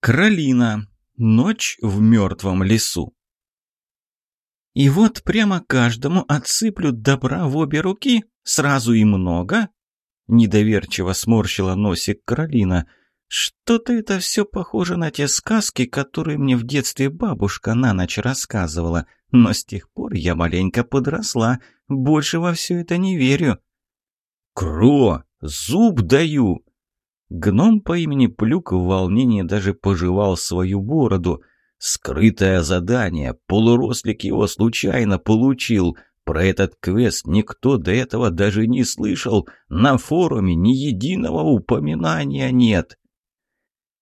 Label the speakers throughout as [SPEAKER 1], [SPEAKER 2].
[SPEAKER 1] Кролина. Ночь в мертвом лесу. И вот прямо каждому отсыплют добра в обе руки, сразу и много. Недоверчиво сморщила носик Кролина. Что-то это все похоже на те сказки, которые мне в детстве бабушка на ночь рассказывала. Но с тех пор я маленько подросла, больше во все это не верю.
[SPEAKER 2] «Кро! Зуб даю!»
[SPEAKER 1] Гном по имени Плюк в волнении даже пожевал свою бороду. Скрытое задание, полурослик его случайно получил. Про этот квест никто до этого даже не слышал. На форуме ни единого упоминания нет.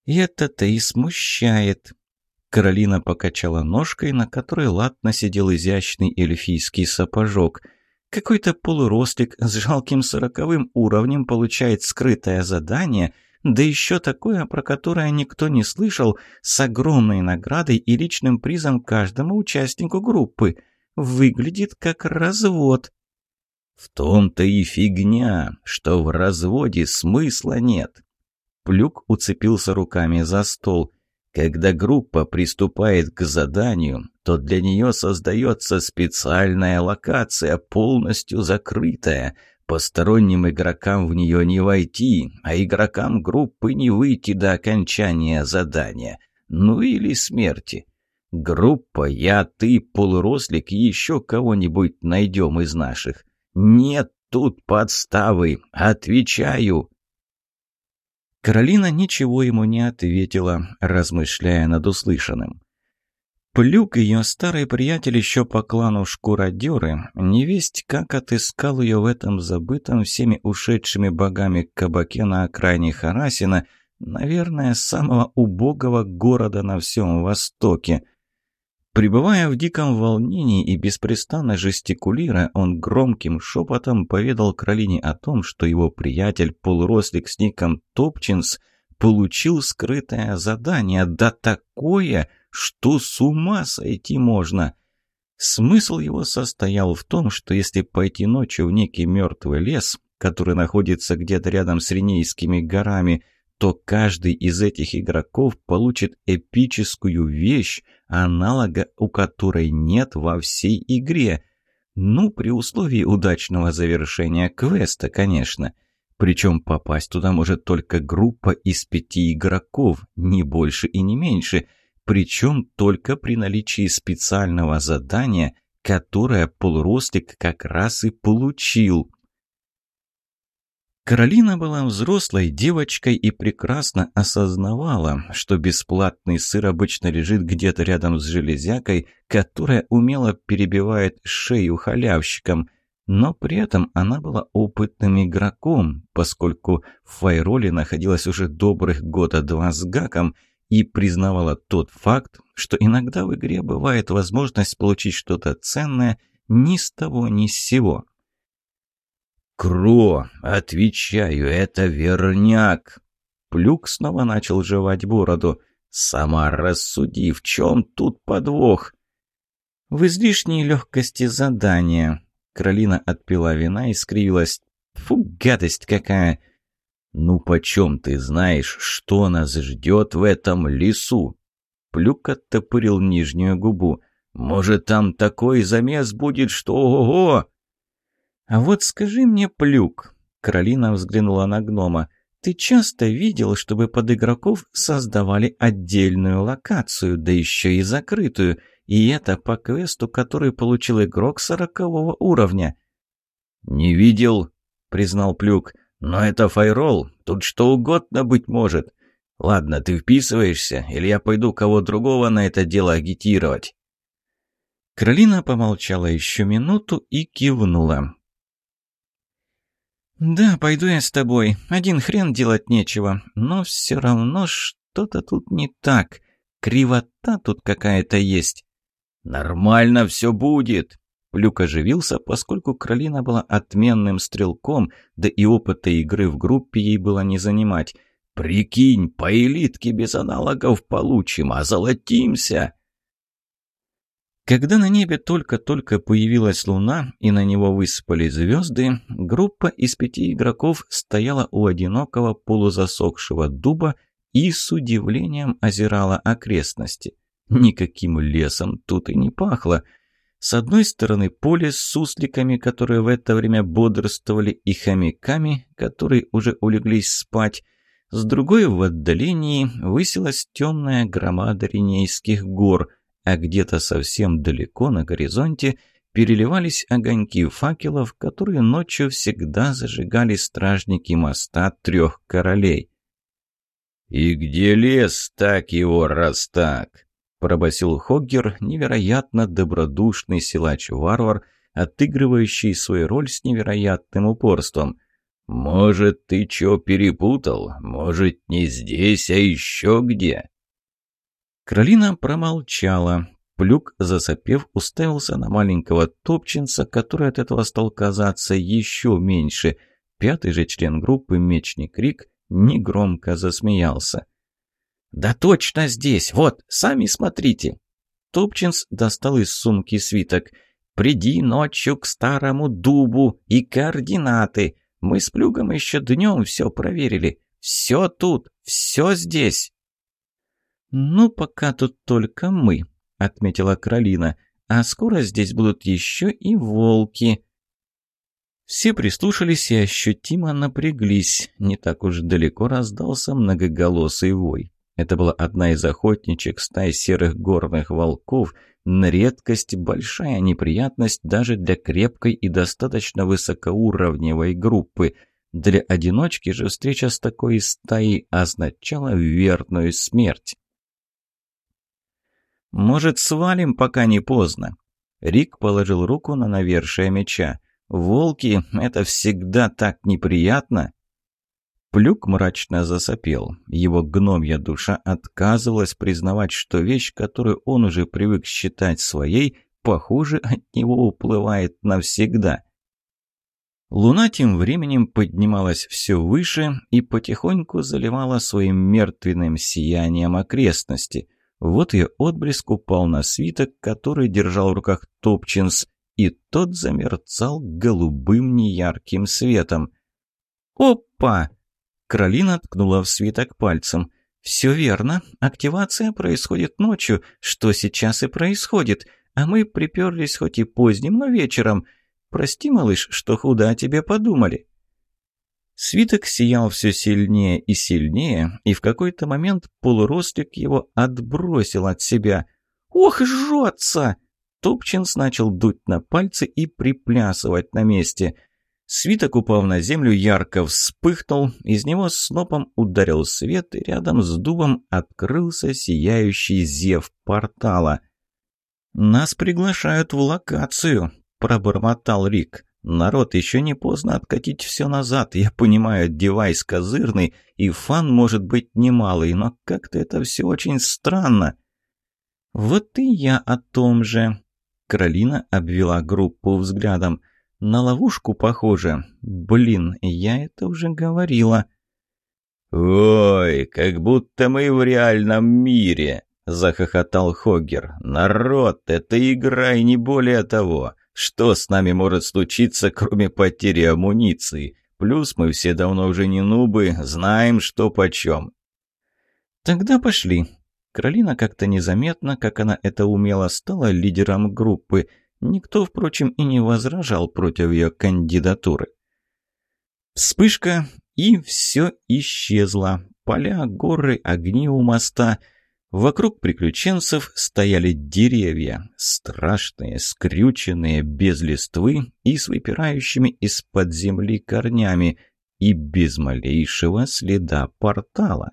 [SPEAKER 1] «Это-то и смущает». Каролина покачала ножкой, на которой латно сидел изящный эльфийский сапожок – какой-то полурослик с жалким сороковым уровнем получает скрытое задание, да еще такое, про которое никто не слышал, с огромной наградой и личным призом каждому участнику группы. Выглядит как развод.
[SPEAKER 2] В том-то и фигня, что в разводе смысла нет.
[SPEAKER 1] Плюк уцепился руками за стол.
[SPEAKER 2] Когда группа приступает к заданию, то для нее создается специальная локация, полностью закрытая. Посторонним игрокам в нее не войти, а игрокам группы не выйти до окончания задания. Ну или смерти. Группа, я, ты, полурослик еще кого-нибудь найдем из наших. Нет тут подставы, отвечаю.
[SPEAKER 1] Каролина ничего ему не ответила, размышляя над услышанным. Плюк, ее старый приятель еще по клану Шкуродеры, невесть как отыскал ее в этом забытом всеми ушедшими богами кабаке на окраине Харасина, наверное, самого убогого города на всем Востоке – Пребывая в диком волнении и беспрестанно жестикулируя, он громким шепотом поведал Кролине о том, что его приятель, полурослик с ником Топчинс, получил скрытое задание, да такое, что с ума сойти можно. Смысл его состоял в том, что если пойти ночью в некий мертвый лес, который находится где-то рядом с Ренейскими горами – то каждый из этих игроков получит эпическую вещь, аналога у которой нет во всей игре. Ну, при условии удачного завершения квеста, конечно. Причем попасть туда может только группа из пяти игроков, не больше и не меньше. Причем только при наличии специального задания, которое полурослик как раз и получил. Каролина была взрослой девочкой и прекрасно осознавала, что бесплатный сыр обычно лежит где-то рядом с железякой, которая умело перебивает шею халявщикам. Но при этом она была опытным игроком, поскольку в Файроле находилась уже добрых года два с гаком и признавала тот факт, что иногда в игре бывает возможность получить что-то ценное ни с того ни с сего.
[SPEAKER 2] «Кро, отвечаю, это верняк!»
[SPEAKER 1] Плюк снова начал жевать бороду.
[SPEAKER 2] «Сама рассуди, в чем тут подвох?»
[SPEAKER 1] «В излишней легкости задания». Кролина отпила вина и скривилась. «Фу, гадость какая!»
[SPEAKER 2] «Ну почем ты знаешь, что нас ждет в этом лесу?»
[SPEAKER 1] Плюк оттопырил нижнюю губу.
[SPEAKER 2] «Может, там такой замес будет, что ого-го!»
[SPEAKER 1] «А вот скажи мне, Плюк», — Каролина взглянула на гнома, «ты часто видел, чтобы под игроков создавали отдельную локацию, да еще и закрытую, и это по квесту, который получил игрок сорокового уровня?»
[SPEAKER 2] «Не видел», — признал Плюк, «но это файрол, тут что угодно быть может. Ладно, ты вписываешься, или я пойду кого другого на это дело агитировать?»
[SPEAKER 1] Каролина помолчала еще минуту и кивнула. «Да, пойду я с тобой. Один хрен делать нечего. Но все равно что-то тут не так. Кривота тут какая-то есть».
[SPEAKER 2] «Нормально все будет!»
[SPEAKER 1] Плюк оживился, поскольку Кролина была отменным стрелком, да и опыта игры в группе ей было не занимать.
[SPEAKER 2] «Прикинь, по элитке без аналогов получим, а золотимся!»
[SPEAKER 1] Когда на небе только-только появилась луна и на него высыпали звезды, группа из пяти игроков стояла у одинокого полузасохшего дуба и с удивлением озирала окрестности. Никаким лесом тут и не пахло. С одной стороны поле с сусликами, которые в это время бодрствовали, и хомяками, которые уже улеглись спать. С другой в отдалении высилась темная громада Ренейских гор, а где-то совсем далеко на горизонте переливались огоньки факелов, которые ночью всегда зажигали стражники моста трех королей.
[SPEAKER 2] «И где лес, так его раз так?» — пробасил Хоггер, невероятно добродушный силач-варвар, отыгрывающий свою роль с невероятным упорством. «Может, ты чё перепутал? Может, не здесь, а еще где?»
[SPEAKER 1] Кролина промолчала. Плюк, засопев, уставился на маленького топчинца, который от этого стал казаться еще меньше. Пятый же член группы, мечник Рик, негромко засмеялся. «Да точно здесь! Вот, сами смотрите!» Топчинс достал из сумки свиток. «Приди ночью к старому дубу и координаты. Мы с Плюгом еще днем все проверили. Все тут, все здесь». «Ну, пока тут только мы», — отметила Кролина. «А скоро здесь будут еще и волки». Все прислушались и ощутимо напряглись. Не так уж далеко раздался многоголосый вой. Это была одна из охотничек стай серых горных волков, на редкость большая неприятность даже для крепкой и достаточно высокоуровневой группы. Для одиночки же встреча с такой стаей означала верную смерть. «Может, свалим, пока не поздно?» Рик положил руку на навершие меча. «Волки — это всегда так неприятно!» Плюк мрачно засопел. Его гномья душа отказывалась признавать, что вещь, которую он уже привык считать своей, похоже, от него уплывает навсегда. Луна тем временем поднималась все выше и потихоньку заливала своим мертвенным сиянием окрестности. Вот ее отблеск упал на свиток, который держал в руках Топчинс, и тот замерцал голубым неярким светом. «Опа!» Кролина ткнула в свиток пальцем. «Все верно. Активация происходит ночью, что сейчас и происходит. А мы приперлись хоть и поздним, но вечером. Прости, малыш, что худо о тебе подумали». Свиток сиял все сильнее и сильнее, и в какой-то момент полурослик его отбросил от себя. «Ох, жжется!» Топчинс начал дуть на пальцы и приплясывать на месте – Свиток, упав на землю, ярко вспыхнул, из него снопом ударил свет, и рядом с дубом открылся сияющий зев портала. «Нас приглашают в локацию», — пробормотал Рик. «Народ, еще не поздно откатить все назад. Я понимаю, девайс козырный, и фан может быть немалый, но как-то это все очень странно». «Вот и я о том же», — Каролина обвела группу взглядом. На ловушку похоже. Блин, я это уже говорила.
[SPEAKER 2] «Ой, как будто мы в реальном мире!» — захохотал Хоггер. «Народ, это игра и не более того. Что с нами может случиться, кроме потери амуниции? Плюс мы все давно уже не нубы, знаем, что почем».
[SPEAKER 1] «Тогда пошли». Кролина как-то незаметно, как она это умела, стала лидером группы — Никто, впрочем, и не возражал против ее кандидатуры. Вспышка, и все исчезло. Поля, горы, огни у моста. Вокруг приключенцев стояли деревья, страшные, скрюченные, без листвы и с выпирающими из-под земли корнями, и без малейшего следа портала.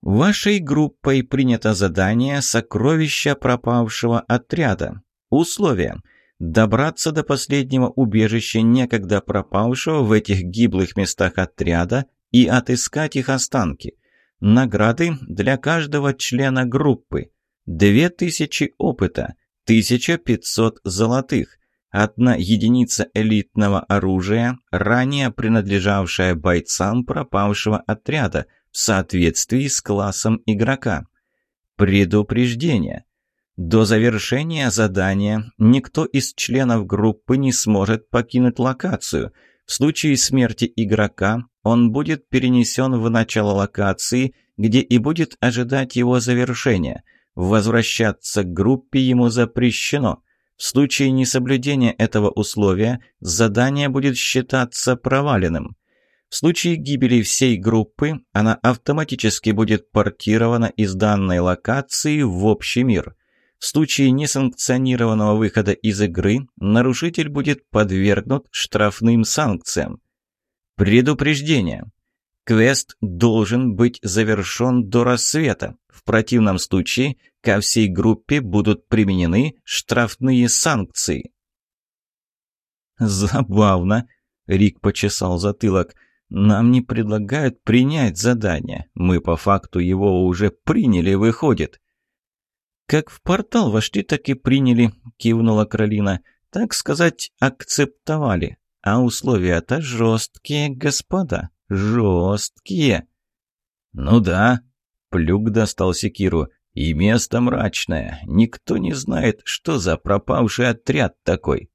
[SPEAKER 1] Вашей группой принято задание «Сокровища пропавшего отряда». Условия. Добраться до последнего убежища некогда пропавшего в этих гиблых местах отряда и отыскать их останки. Награды для каждого члена группы. 2000 опыта, 1500 золотых, одна единица элитного оружия, ранее принадлежавшая бойцам пропавшего отряда – в соответствии с классом игрока. Предупреждение. До завершения задания никто из членов группы не сможет покинуть локацию. В случае смерти игрока он будет перенесен в начало локации, где и будет ожидать его завершения. Возвращаться к группе ему запрещено. В случае несоблюдения этого условия задание будет считаться проваленным. В случае гибели всей группы она автоматически будет портирована из данной локации в общий мир. В случае несанкционированного выхода из игры нарушитель будет подвергнут штрафным санкциям. Предупреждение. Квест должен быть завершен до рассвета. В противном случае ко всей группе будут применены штрафные санкции.
[SPEAKER 2] «Забавно», — Рик почесал затылок. «Нам не предлагают принять задание. Мы по факту его уже приняли, выходит».
[SPEAKER 1] «Как в портал вошли, так и приняли», — кивнула Кролина. «Так сказать, акцептовали. А условия-то жесткие, господа, жесткие».
[SPEAKER 2] «Ну да», — Плюк достал секиру. «И место мрачное. Никто не знает, что за пропавший отряд такой».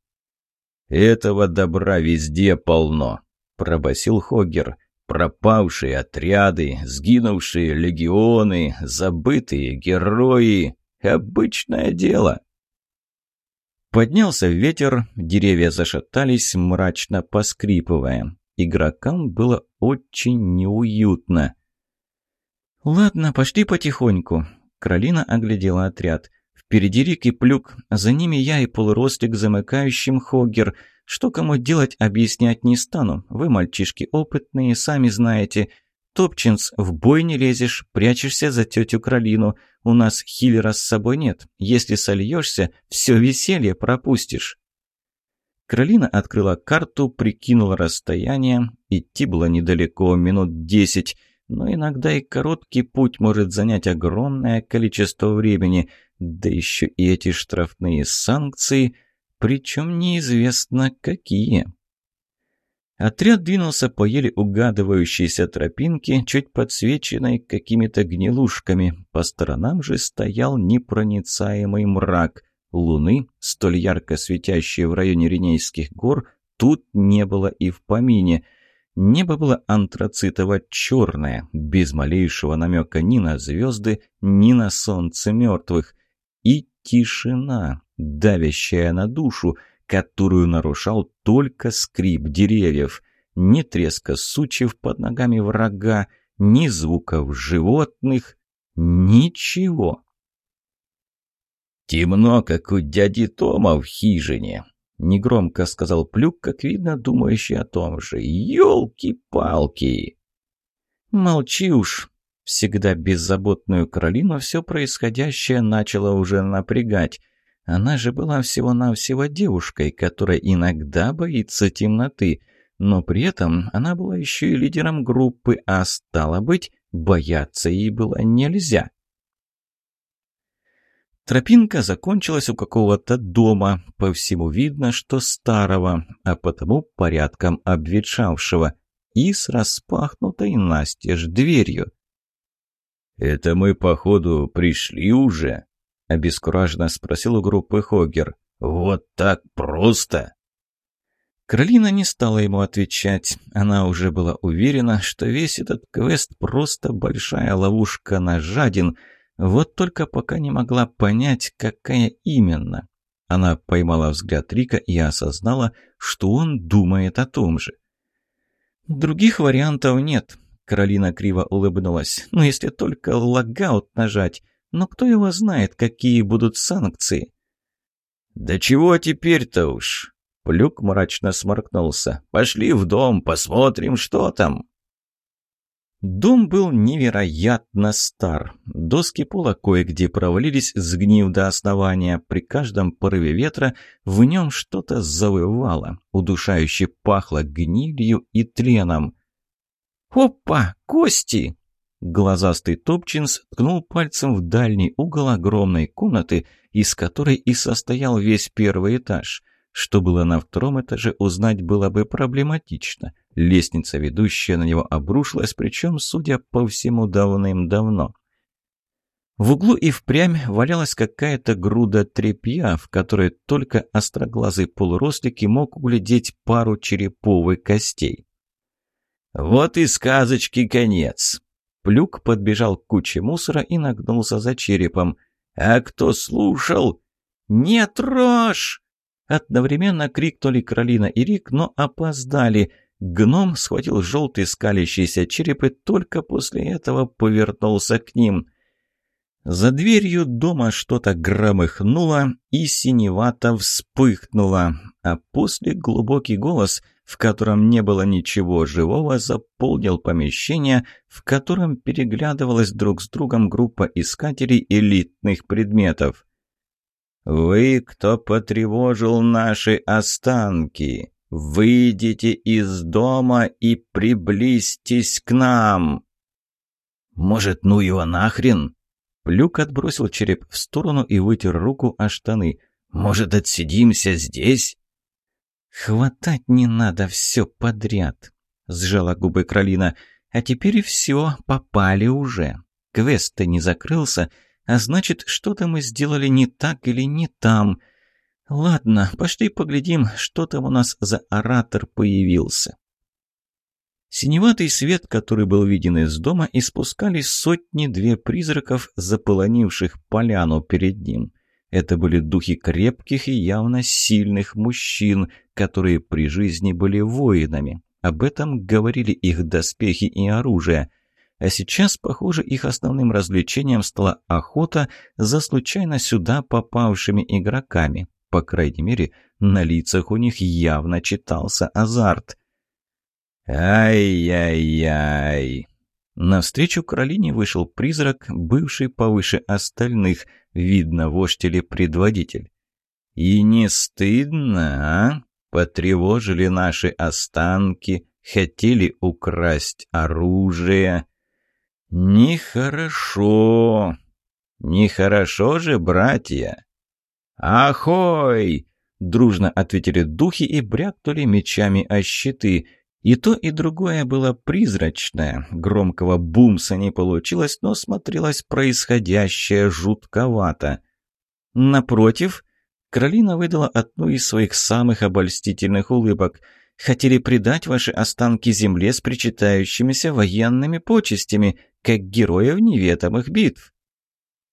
[SPEAKER 2] «Этого добра везде полно», — пробасил Хоггер. «Пропавшие отряды, сгинувшие легионы, забытые герои. Обычное дело.
[SPEAKER 1] Поднялся ветер, деревья зашатались, мрачно поскрипывая. Игрокам было очень неуютно. «Ладно, пошли потихоньку». Кролина оглядела отряд. Впереди Рик и Плюк, за ними я и полуростик замыкающим Хоггер. Что кому делать, объяснять не стану. Вы, мальчишки опытные, сами знаете. Топчинс, в бой не лезешь, прячешься за тетю Кролину. У нас хиллера с собой нет. Если сольешься, все веселье пропустишь». Кролина открыла карту, прикинула расстояние. Идти было недалеко, минут десять. Но иногда и короткий путь может занять огромное количество времени. Да еще и эти штрафные санкции, причем неизвестно какие. Отряд двинулся по еле угадывающейся тропинке, чуть подсвеченной какими-то гнилушками. По сторонам же стоял непроницаемый мрак. Луны, столь ярко светящей в районе Ренейских гор, тут не было и в помине. Небо было антрацитово-черное, без малейшего намека ни на звезды, ни на солнце мертвых. И тишина, давящая на душу — которую нарушал только скрип деревьев. Ни треска сучьев под ногами врага, ни звуков животных, ничего.
[SPEAKER 2] «Темно, как у дяди Тома в хижине», — негромко сказал Плюк, как видно, думающий о том же. «Елки-палки!»
[SPEAKER 1] «Молчи уж!» Всегда беззаботную Каролину все происходящее начало уже напрягать. Она же была всего-навсего девушкой, которая иногда боится темноты, но при этом она была еще и лидером группы, а стало быть, бояться ей было нельзя. Тропинка закончилась у какого-то дома, по всему видно, что старого, а потому порядком обветшавшего, и с распахнутой настежь дверью.
[SPEAKER 2] «Это мы, походу, пришли уже?» — обескураженно спросил у группы Хоггер. «Вот так просто?»
[SPEAKER 1] Кролина не стала ему отвечать. Она уже была уверена, что весь этот квест просто большая ловушка на жадин. Вот только пока не могла понять, какая именно. Она поймала взгляд Рика и осознала, что он думает о том же. «Других вариантов нет», — Каролина криво улыбнулась. «Ну, если только логаут нажать. Но кто его знает, какие будут санкции?
[SPEAKER 2] «Да чего теперь-то уж?» Плюк мрачно сморкнулся. «Пошли в дом, посмотрим, что там».
[SPEAKER 1] Дом был невероятно стар. Доски пола кое-где провалились, сгнив до основания. При каждом порыве ветра в нем что-то завывало, удушающе пахло гнилью и тленом. «Опа! Кости!» Глазастый Топчинс ткнул пальцем в дальний угол огромной комнаты, из которой и состоял весь первый этаж. Что было на втором этаже, узнать было бы проблематично. Лестница, ведущая на него, обрушилась, причем, судя по всему, давным-давно. В углу и впрямь валялась какая-то груда тряпья, в которой только остроглазый полурослик и мог углядеть пару череповых костей.
[SPEAKER 2] «Вот и сказочки конец!»
[SPEAKER 1] Плюк подбежал к куче мусора и нагнулся за черепом.
[SPEAKER 2] «А кто слушал?»
[SPEAKER 1] «Нет, Рош!» Одновременно крикнули Кролина и Рик, но опоздали. Гном схватил желтый скалящийся череп и только после этого повернулся к ним. За дверью дома что-то громыхнуло и синевато вспыхнуло, а после глубокий голос, в котором не было ничего живого, заполнил помещение, в котором переглядывалась друг с другом группа искателей элитных предметов. «Вы, кто потревожил наши останки, выйдите из дома и приблизьтесь к нам!»
[SPEAKER 2] «Может, ну его нахрен?»
[SPEAKER 1] Плюк отбросил череп в сторону и вытер руку о штаны.
[SPEAKER 2] «Может, отсидимся здесь?»
[SPEAKER 1] «Хватать не надо все подряд», — сжала губы Кролина. «А теперь и все, попали уже. Квест-то не закрылся, а значит, что-то мы сделали не так или не там. Ладно, пошли поглядим, что там у нас за оратор появился». Синеватый свет, который был виден из дома, испускали сотни-две призраков, заполонивших поляну перед ним. Это были духи крепких и явно сильных мужчин, которые при жизни были воинами. Об этом говорили их доспехи и оружие. А сейчас, похоже, их основным развлечением стала охота за случайно сюда попавшими игроками. По крайней мере, на лицах у них явно читался азарт –
[SPEAKER 2] «Ай-яй-яй!»
[SPEAKER 1] Навстречу Каролине вышел призрак, бывший повыше остальных, видно, вождь или предводитель.
[SPEAKER 2] «И не стыдно, а? Потревожили наши останки, хотели украсть оружие. Нехорошо! Нехорошо же, братья!» «Ахой!» — дружно ответили духи и брякнули мечами о щиты — и то, и другое было призрачное. Громкого бумса не получилось, но смотрелось происходящее жутковато. Напротив, Каролина выдала одну из своих самых обольстительных улыбок. «Хотели предать ваши останки земле с причитающимися военными почестями, как героев неведомых битв».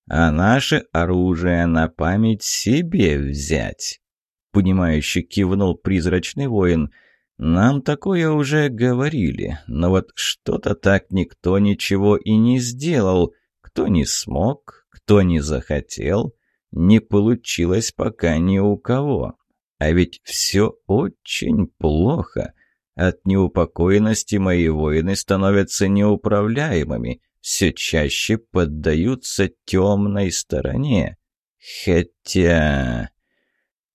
[SPEAKER 2] «А наше оружие на память себе взять», — понимающе кивнул призрачный воин — нам такое уже говорили, но вот что-то так никто ничего и не сделал. Кто не смог, кто не захотел, не получилось пока ни у кого. А ведь все очень плохо. От неупокоенности мои воины становятся неуправляемыми, все чаще поддаются темной стороне. Хотя...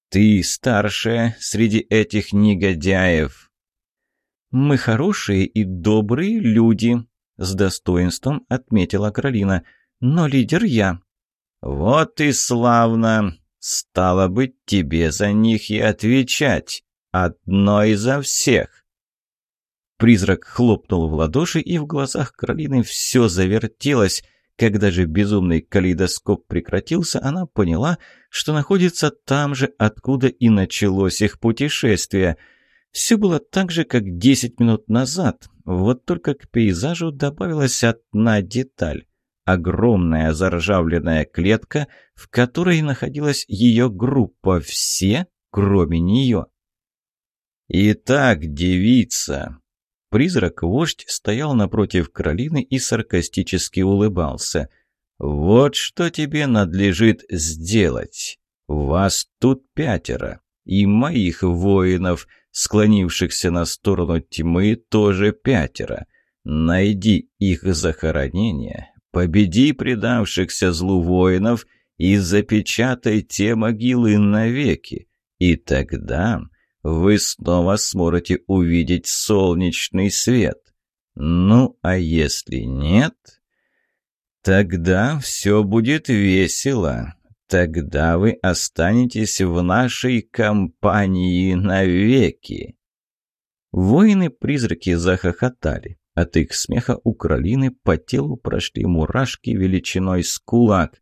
[SPEAKER 2] Ты старшая среди этих негодяев.
[SPEAKER 1] Мы хорошие и добрые люди, с достоинством отметила Каролина. Но лидер я.
[SPEAKER 2] Вот и славно. Стало быть, тебе за них и отвечать. Одно и за всех.
[SPEAKER 1] Призрак хлопнул в ладоши, и в глазах Каролины все завертелось. Когда же безумный калейдоскоп прекратился, она поняла, что находится там же, откуда и началось их путешествие. Все было так же, как 10 минут назад, вот только к пейзажу добавилась одна деталь. Огромная заржавленная клетка, в которой находилась ее группа, все, кроме нее.
[SPEAKER 2] «Итак, девица,
[SPEAKER 1] Призрак-вождь стоял напротив Каролины и саркастически улыбался.
[SPEAKER 2] «Вот что тебе надлежит сделать. Вас тут пятеро, и моих воинов, склонившихся на сторону тьмы, тоже пятеро. Найди их захоронение, победи предавшихся злу воинов и запечатай те могилы навеки. И тогда вы снова сможете увидеть солнечный свет. Ну, а если нет, тогда все будет весело. Тогда вы останетесь в нашей компании навеки.
[SPEAKER 1] Воины-призраки захохотали. От их смеха у Каролины по телу прошли мурашки величиной с кулак.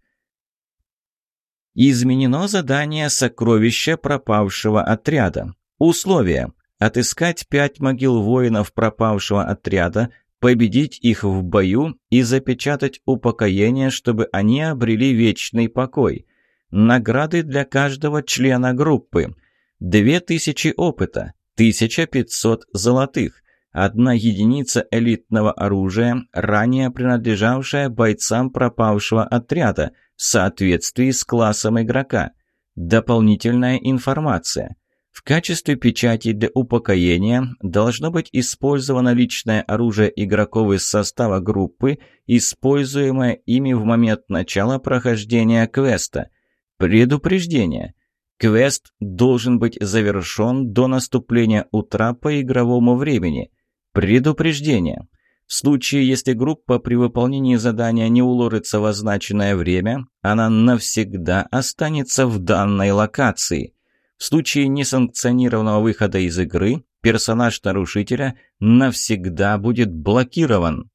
[SPEAKER 1] Изменено задание сокровища пропавшего отряда. Условия. Отыскать пять могил воинов пропавшего отряда, победить их в бою и запечатать упокоение, чтобы они обрели вечный покой. Награды для каждого члена группы. Две тысячи опыта, 1500 золотых, одна единица элитного оружия, ранее принадлежавшая бойцам пропавшего отряда, в соответствии с классом игрока. Дополнительная информация. В качестве печати для упокоения должно быть использовано личное оружие игроков из состава группы, используемое ими в момент начала прохождения квеста. Предупреждение. Квест должен быть завершен до наступления утра по игровому времени. Предупреждение. В случае, если группа при выполнении задания не уложится в означенное время, она навсегда останется в данной локации. В случае несанкционированного выхода из игры, персонаж нарушителя навсегда будет блокирован.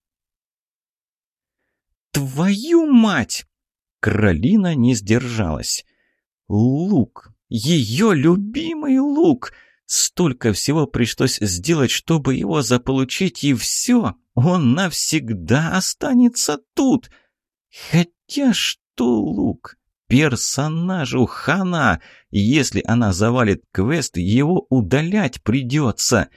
[SPEAKER 1] «Твою мать!» Кролина не сдержалась. «Лук! Ее любимый лук!» Столько всего пришлось сделать, чтобы его заполучить, и все, он навсегда останется тут. Хотя что лук? Персонажу хана. Если она завалит квест, его удалять придется.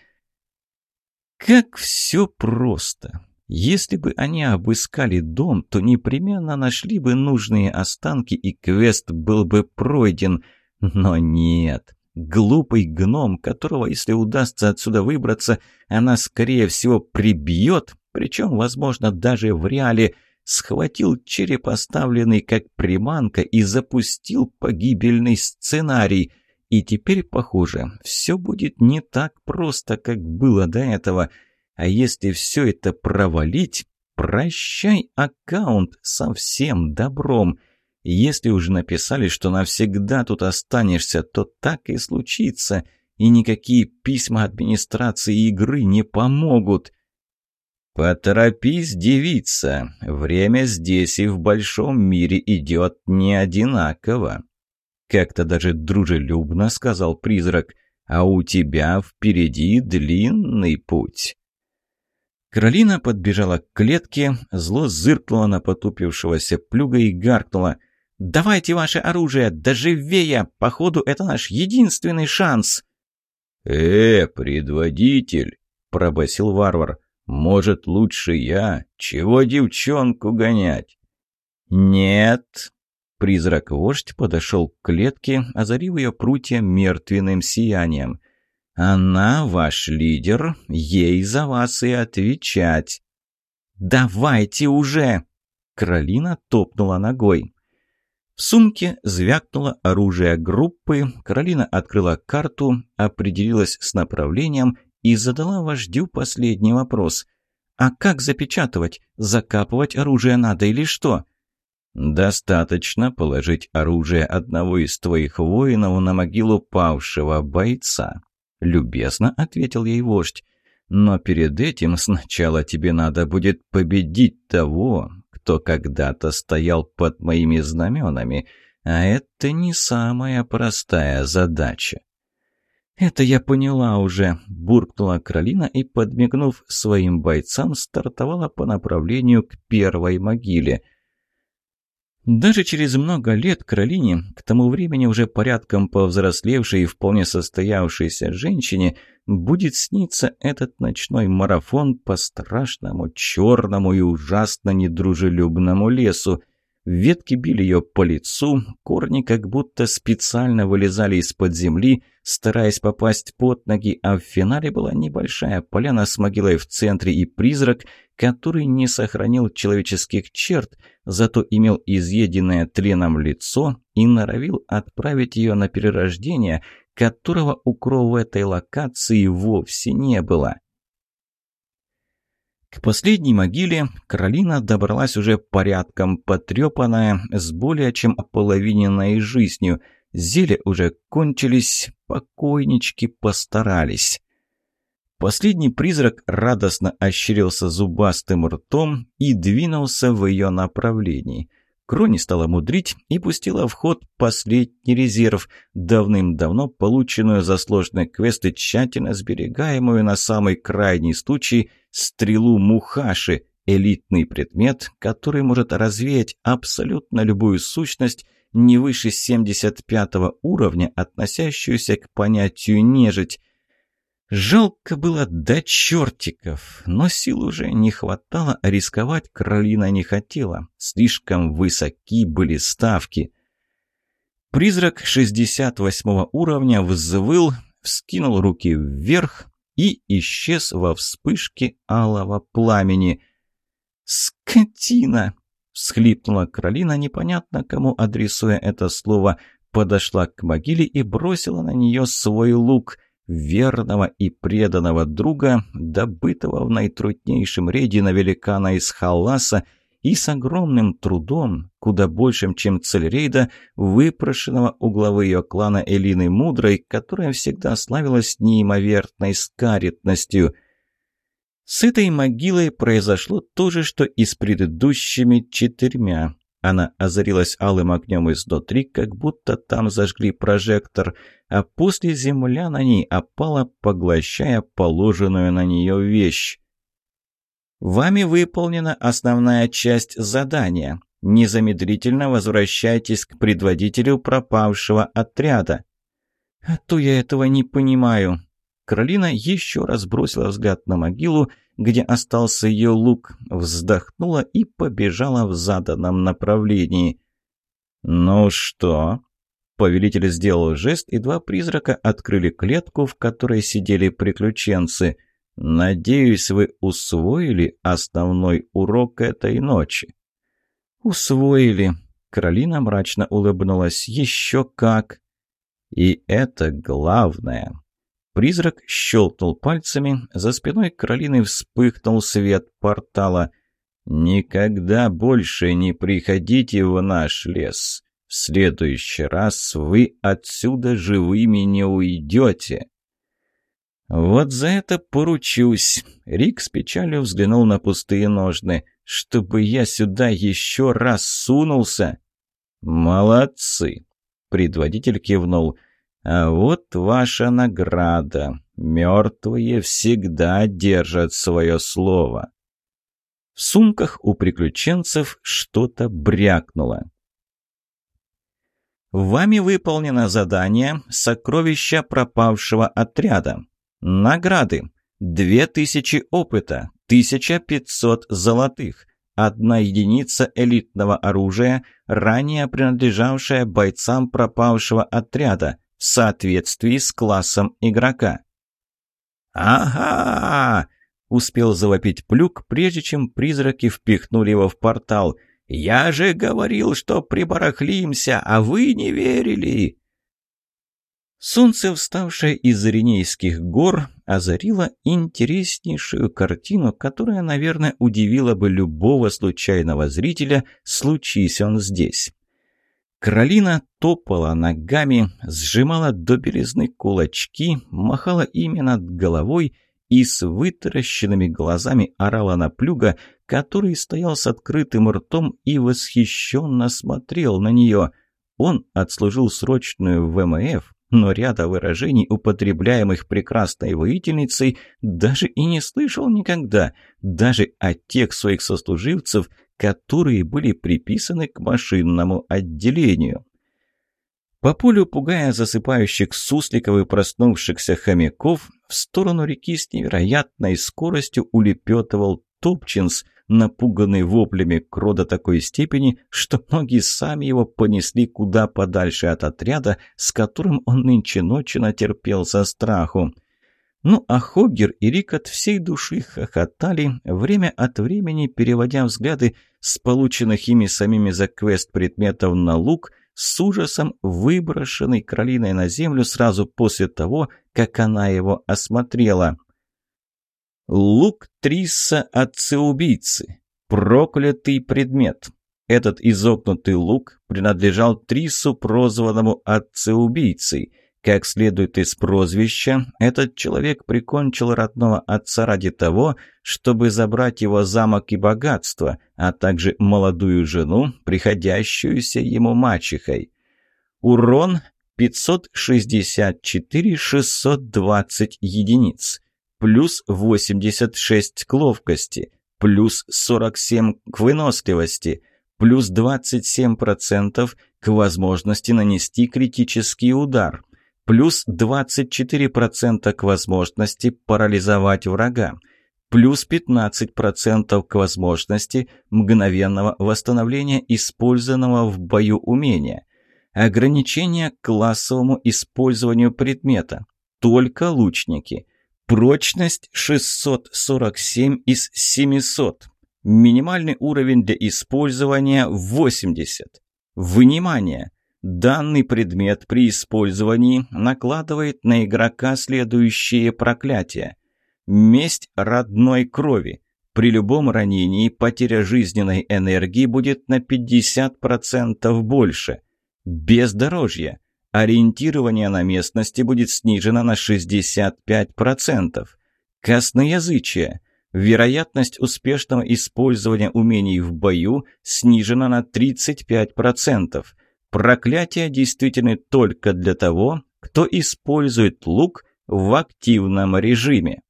[SPEAKER 1] Как все просто. Если бы они обыскали дом, то непременно нашли бы нужные останки, и квест был бы пройден. Но нет. Глупый гном, которого, если удастся отсюда выбраться, она, скорее всего, прибьет, причем, возможно, даже в реале, схватил череп, оставленный как приманка, и запустил погибельный сценарий. И теперь, похоже, все будет не так просто, как было до этого. А если все это провалить, прощай аккаунт со всем добром — если уже написали, что навсегда тут останешься, то так и случится, и никакие письма администрации игры не помогут. «Поторопись, девица, время здесь и в большом мире идет не одинаково», — как-то даже дружелюбно сказал призрак, «а у тебя впереди длинный путь». Каролина подбежала к клетке, зло зыркнула на потупившегося плюга и гаркнула — «Давайте ваше оружие! Доживее! Походу, это наш единственный шанс!»
[SPEAKER 2] «Э, предводитель!» — пробасил варвар. «Может, лучше я? Чего девчонку гонять?»
[SPEAKER 1] «Нет!» Призрак-вождь подошел к клетке, озарив ее прутья мертвенным сиянием. «Она ваш лидер, ей за вас и отвечать!» «Давайте уже!» Кролина топнула ногой. В сумке звякнуло оружие группы, Каролина открыла карту, определилась с направлением и задала вождю последний вопрос. «А как запечатывать? Закапывать оружие надо или что?»
[SPEAKER 2] «Достаточно положить оружие одного из твоих воинов на могилу павшего бойца», — любезно ответил ей вождь. «Но перед этим сначала тебе надо будет победить того, кто когда-то стоял под моими знаменами, а это не самая простая задача.
[SPEAKER 1] «Это я поняла уже», – буркнула Кролина и, подмигнув своим бойцам, стартовала по направлению к первой могиле. Даже через много лет Каролине, к тому времени уже порядком повзрослевшей и вполне состоявшейся женщине, будет сниться этот ночной марафон по страшному, черному и ужасно недружелюбному лесу. Ветки били ее по лицу, корни как будто специально вылезали из-под земли, стараясь попасть под ноги, а в финале была небольшая поляна с могилой в центре и призрак, который не сохранил человеческих черт, зато имел изъеденное тленом лицо и норовил отправить ее на перерождение, которого у Кроу в этой локации вовсе не было. К последней могиле Каролина добралась уже порядком потрепанная, с более чем ополовиненной жизнью. Зелья уже кончились, покойнички постарались. Последний призрак радостно ощерился зубастым ртом и двинулся в ее направлении. Крони стала мудрить и пустила в ход последний резерв, давным-давно полученную за сложные квесты, тщательно сберегаемую на самый крайний случай стрелу Мухаши, элитный предмет, который может развеять абсолютно любую сущность не выше 75 уровня, относящуюся к понятию «нежить», Жалко было до чертиков, но сил уже не хватало, а рисковать Кролина не хотела. Слишком высоки были ставки. Призрак 68 уровня взвыл, вскинул руки вверх и исчез во вспышке алого пламени. «Скотина!» — всхлипнула Кролина, непонятно кому адресуя это слово, подошла к могиле и бросила на нее свой лук — верного и преданного друга, добытого в наитруднейшем рейде на великана из Халласа и с огромным трудом, куда большим, чем цель рейда, выпрошенного у главы ее клана Элины Мудрой, которая всегда славилась неимоверной скаритностью. С этой могилой произошло то же, что и с предыдущими четырьмя. Она озарилась алым огнем изнутри, как будто там зажгли прожектор, а после земля на ней опала, поглощая положенную на нее вещь. «Вами выполнена основная часть задания. Незамедлительно возвращайтесь к предводителю пропавшего отряда». «А то я этого не понимаю». Каролина еще раз бросила взгляд на могилу, где остался ее лук, вздохнула и побежала в заданном направлении. «Ну что?» Повелитель сделал жест, и два призрака открыли клетку, в которой сидели приключенцы. «Надеюсь, вы усвоили основной урок этой ночи?» «Усвоили», — Каролина мрачно улыбнулась. «Еще как!» «И это главное!» Призрак щелкнул пальцами, за спиной Каролины вспыхнул свет портала. «Никогда больше не приходите в наш лес. В следующий раз вы отсюда живыми не уйдете». «Вот за это поручусь!» Рик с печалью взглянул на пустые ножны. «Чтобы я сюда еще раз сунулся!» «Молодцы!» Предводитель кивнул. А вот ваша награда. Мертвые всегда держат свое слово. В сумках у приключенцев что-то брякнуло. Вами выполнено задание «Сокровища пропавшего отряда». Награды. 2000 опыта, 1500 золотых, одна единица элитного оружия, ранее принадлежавшая бойцам пропавшего отряда, в соответствии с классом игрока. «Ага!» — успел завопить Плюк, прежде чем призраки впихнули его в портал. «Я же говорил, что прибарахлимся, а вы не верили!» Солнце, вставшее из Ренейских гор, озарило интереснейшую картину, которая, наверное, удивила бы любого случайного зрителя, случись он здесь. Каролина топала ногами, сжимала до белизны кулачки, махала ими над головой и с вытаращенными глазами орала на плюга, который стоял с открытым ртом и восхищенно смотрел на нее. Он отслужил срочную в ВМФ, но ряда выражений, употребляемых прекрасной воительницей, даже и не слышал никогда, даже от тех своих сослуживцев, которые были приписаны к машинному отделению. По полю, пугая засыпающих сусликов и проснувшихся хомяков, в сторону реки с невероятной скоростью улепетывал Топчинс, напуганный воплями Крода такой степени, что многие сами его понесли куда подальше от отряда, с которым он нынче ночью натерпелся страху. Ну а Хоггер и Рик от всей души хохотали, время от времени переводя взгляды с полученных ими самими за квест предметов на лук, с ужасом выброшенный Кролиной на землю сразу после того, как она его осмотрела. Лук Трисса отцы-убийцы. Проклятый предмет. Этот изогнутый лук принадлежал Трису, прозванному отцы-убийцей – Как следует из прозвища, этот человек прикончил родного отца ради того, чтобы забрать его замок и богатство, а также молодую жену, приходящуюся ему мачехой. Урон 564-620 единиц, плюс 86 к ловкости, плюс 47 к выносливости, плюс 27% к возможности нанести критический удар – плюс 24% к возможности парализовать врага, плюс 15% к возможности мгновенного восстановления использованного в бою умения, ограничение к классовому использованию предмета, только лучники, прочность 647 из 700, минимальный уровень для использования 80. Внимание! Данный предмет при использовании накладывает на игрока следующие проклятия. Месть родной крови. При любом ранении потеря жизненной энергии будет на 50% больше. Бездорожье. Ориентирование на местности будет снижено на 65%. Косноязычие. Вероятность успешного использования умений в бою снижена на 35%. Проклятия действительны только для того, кто использует лук в активном режиме.